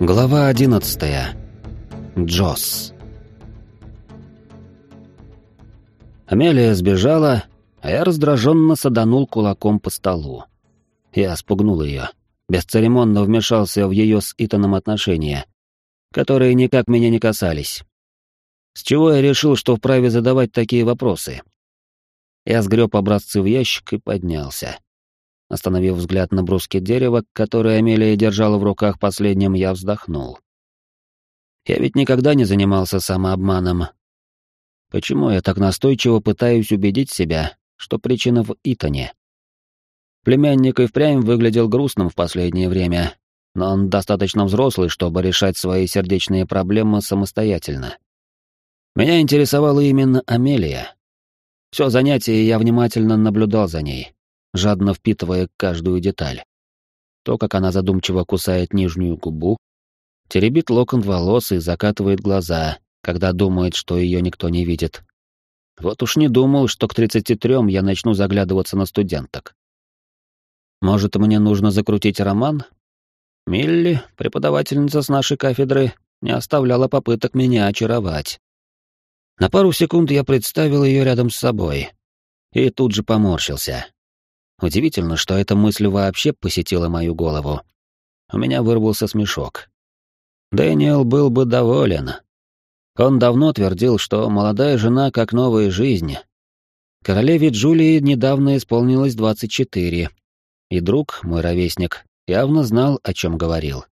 Глава одиннадцатая. Джосс. Амелия сбежала, а я раздраженно саданул кулаком по столу. Я спугнул ее, бесцеремонно вмешался в ее с Итаном отношения, которые никак меня не касались. С чего я решил, что вправе задавать такие вопросы? Я сгреб образцы в ящик и поднялся. Остановив взгляд на бруске дерева, которое Амелия держала в руках последним, я вздохнул. Я ведь никогда не занимался самообманом. Почему я так настойчиво пытаюсь убедить себя, что причина в Итане? Племянник и впрямь выглядел грустным в последнее время, но он достаточно взрослый, чтобы решать свои сердечные проблемы самостоятельно. Меня интересовала именно Амелия. Все занятие я внимательно наблюдал за ней, жадно впитывая каждую деталь. То, как она задумчиво кусает нижнюю губу, теребит локон волос и закатывает глаза, когда думает, что ее никто не видит. Вот уж не думал, что к 33 я начну заглядываться на студенток. Может, мне нужно закрутить роман? Милли, преподавательница с нашей кафедры, не оставляла попыток меня очаровать. На пару секунд я представил ее рядом с собой и тут же поморщился. Удивительно, что эта мысль вообще посетила мою голову. У меня вырвался смешок. Дэниел был бы доволен. Он давно твердил, что молодая жена как новая жизнь. Королеве Джулии недавно исполнилось 24, и друг, мой ровесник, явно знал, о чем говорил.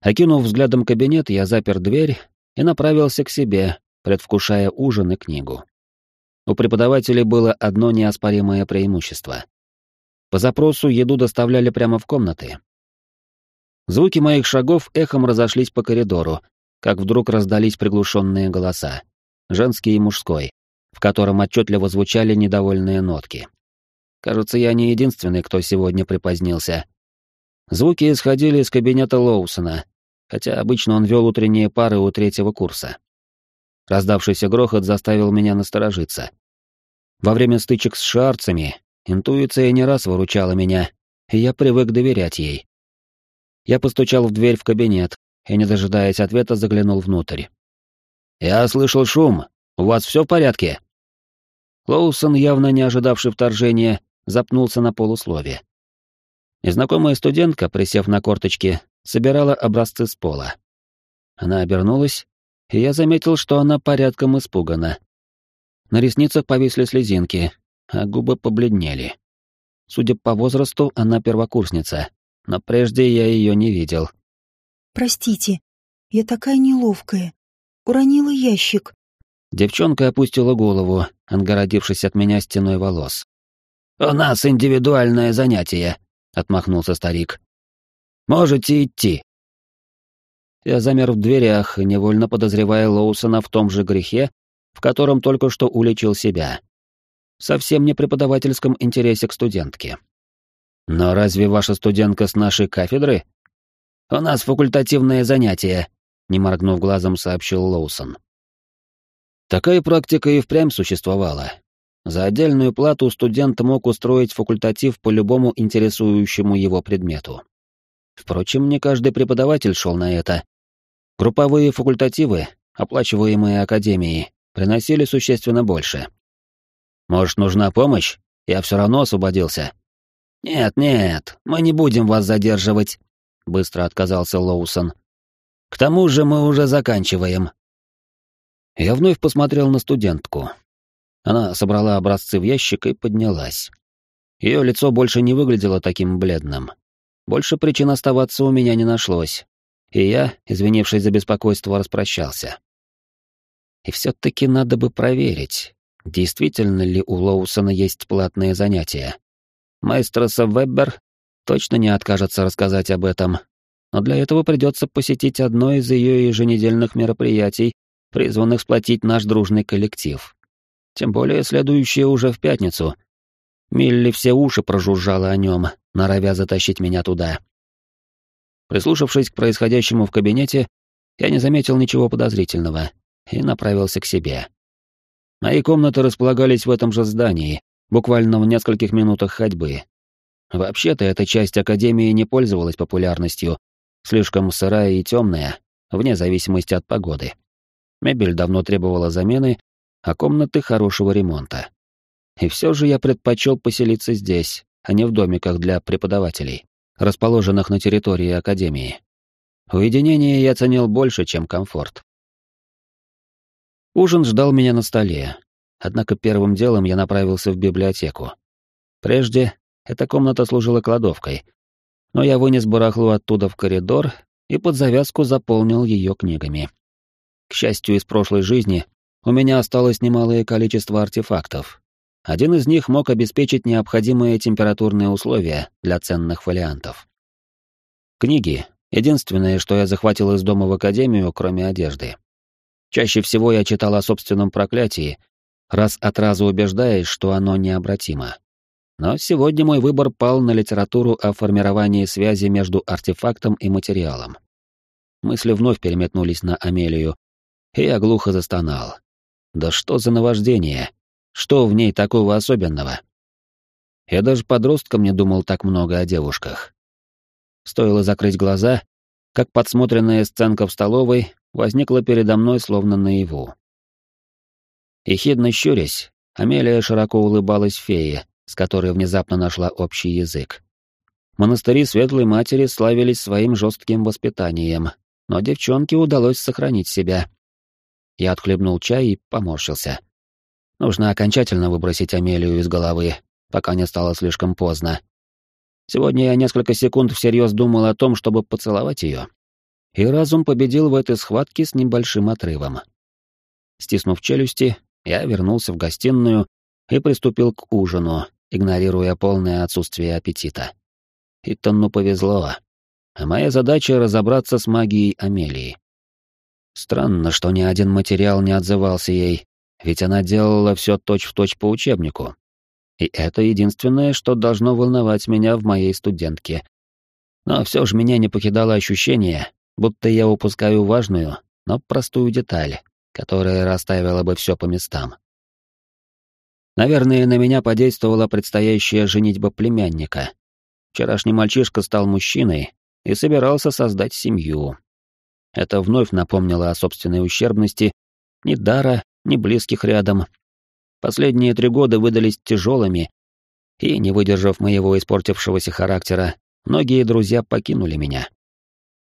Окинув взглядом кабинет, я запер дверь и направился к себе, предвкушая ужин и книгу. У преподавателей было одно неоспоримое преимущество. По запросу еду доставляли прямо в комнаты. Звуки моих шагов эхом разошлись по коридору, как вдруг раздались приглушенные голоса, женский и мужской, в котором отчетливо звучали недовольные нотки. Кажется, я не единственный, кто сегодня припозднился. Звуки исходили из кабинета Лоусона, хотя обычно он вел утренние пары у третьего курса. Раздавшийся грохот заставил меня насторожиться. Во время стычек с шарцами Интуиция не раз выручала меня, и я привык доверять ей. Я постучал в дверь в кабинет и, не дожидаясь ответа, заглянул внутрь. «Я слышал шум. У вас все в порядке?» Лоусон, явно не ожидавший вторжения, запнулся на полуслове. Незнакомая студентка, присев на корточки, собирала образцы с пола. Она обернулась, и я заметил, что она порядком испугана. На ресницах повисли слезинки, а губы побледнели. Судя по возрасту, она первокурсница, но прежде я ее не видел. «Простите, я такая неловкая. Уронила ящик». Девчонка опустила голову, отгородившись от меня стеной волос. «У нас индивидуальное занятие», — отмахнулся старик. «Можете идти». Я замер в дверях, невольно подозревая Лоусона в том же грехе, в котором только что уличил себя совсем не преподавательском интересе к студентке. Но разве ваша студентка с нашей кафедры? У нас факультативное занятие, не моргнув глазом, сообщил Лоусон. Такая практика и впрямь существовала. За отдельную плату студент мог устроить факультатив по любому интересующему его предмету. Впрочем, не каждый преподаватель шел на это. Групповые факультативы, оплачиваемые академией, приносили существенно больше. Может, нужна помощь? Я все равно освободился. Нет, нет, мы не будем вас задерживать, быстро отказался Лоусон. К тому же мы уже заканчиваем. Я вновь посмотрел на студентку. Она собрала образцы в ящик и поднялась. Ее лицо больше не выглядело таким бледным. Больше причин оставаться у меня не нашлось, и я, извинившись за беспокойство, распрощался. И все-таки надо бы проверить, действительно ли у Лоусона есть платные занятия. Майстроса Веббер точно не откажется рассказать об этом, но для этого придется посетить одно из ее еженедельных мероприятий, призванных сплотить наш дружный коллектив. Тем более следующее уже в пятницу. Милли все уши прожужжала о нем, норовя затащить меня туда. Прислушавшись к происходящему в кабинете, я не заметил ничего подозрительного и направился к себе. Мои комнаты располагались в этом же здании, буквально в нескольких минутах ходьбы. Вообще-то эта часть Академии не пользовалась популярностью, слишком сырая и темная, вне зависимости от погоды. Мебель давно требовала замены, а комнаты хорошего ремонта. И все же я предпочел поселиться здесь, а не в домиках для преподавателей, расположенных на территории Академии. Уединение я ценил больше, чем комфорт. Ужин ждал меня на столе, однако первым делом я направился в библиотеку. Прежде эта комната служила кладовкой, но я вынес барахло оттуда в коридор и под завязку заполнил ее книгами. К счастью, из прошлой жизни у меня осталось немалое количество артефактов. Один из них мог обеспечить необходимые температурные условия для ценных фолиантов. Книги — единственное, что я захватил из дома в академию, кроме одежды. Чаще всего я читал о собственном проклятии, раз от раза убеждаясь, что оно необратимо. Но сегодня мой выбор пал на литературу о формировании связи между артефактом и материалом. Мысли вновь переметнулись на Амелию, и я глухо застонал. Да что за наваждение? Что в ней такого особенного? Я даже подростком не думал так много о девушках. Стоило закрыть глаза, как подсмотренная сценка в столовой возникла передо мной словно наяву. Ехидно щурясь, Амелия широко улыбалась фее, с которой внезапно нашла общий язык. Монастыри Светлой Матери славились своим жестким воспитанием, но девчонке удалось сохранить себя. Я отхлебнул чай и поморщился. Нужно окончательно выбросить Амелию из головы, пока не стало слишком поздно. Сегодня я несколько секунд всерьез думал о том, чтобы поцеловать ее. И разум победил в этой схватке с небольшим отрывом. Стиснув челюсти, я вернулся в гостиную и приступил к ужину, игнорируя полное отсутствие аппетита. Итану повезло. А моя задача — разобраться с магией Амелии. Странно, что ни один материал не отзывался ей, ведь она делала все точь-в-точь точь по учебнику. И это единственное, что должно волновать меня в моей студентке. Но все же меня не покидало ощущение, будто я упускаю важную, но простую деталь, которая расставила бы все по местам. Наверное, на меня подействовала предстоящая женитьба племянника. Вчерашний мальчишка стал мужчиной и собирался создать семью. Это вновь напомнило о собственной ущербности ни дара, ни близких рядом. Последние три года выдались тяжелыми, и, не выдержав моего испортившегося характера, многие друзья покинули меня.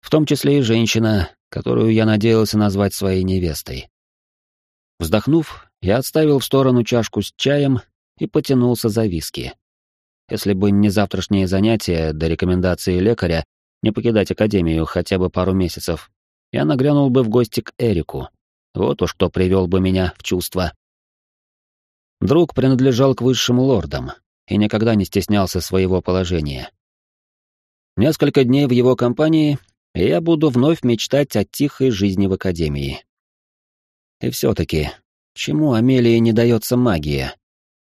В том числе и женщина, которую я надеялся назвать своей невестой. Вздохнув, я отставил в сторону чашку с чаем и потянулся за виски. Если бы не завтрашнее занятие до рекомендации лекаря не покидать академию хотя бы пару месяцев, я нагрянул бы в гости к Эрику. Вот уж кто привел бы меня в чувство. Друг принадлежал к высшим лордам и никогда не стеснялся своего положения. Несколько дней в его компании, и я буду вновь мечтать о тихой жизни в академии. И все-таки, чему Амелии не дается магия?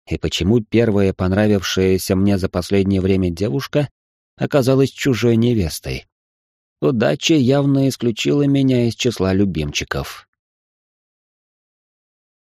И почему первая понравившаяся мне за последнее время девушка оказалась чужой невестой? Удача явно исключила меня из числа любимчиков.